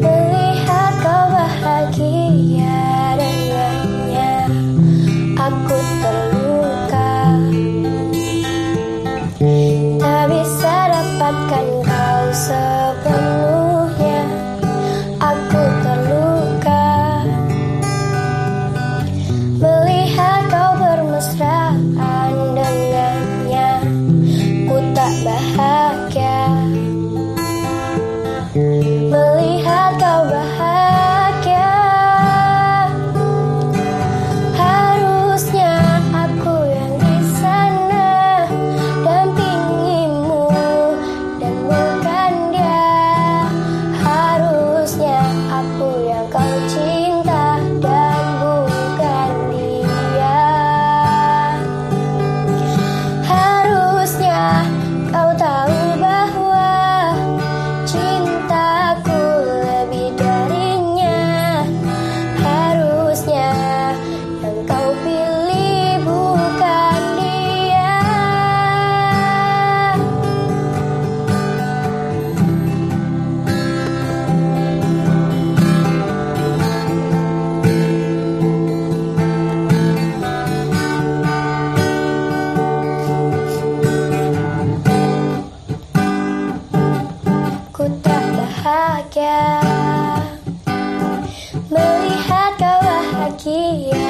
Melihat kau bahagia dengannya Aku terluka. Tak bisa dapatkan kau sebelumnya bahagia. Melihat kau bahagia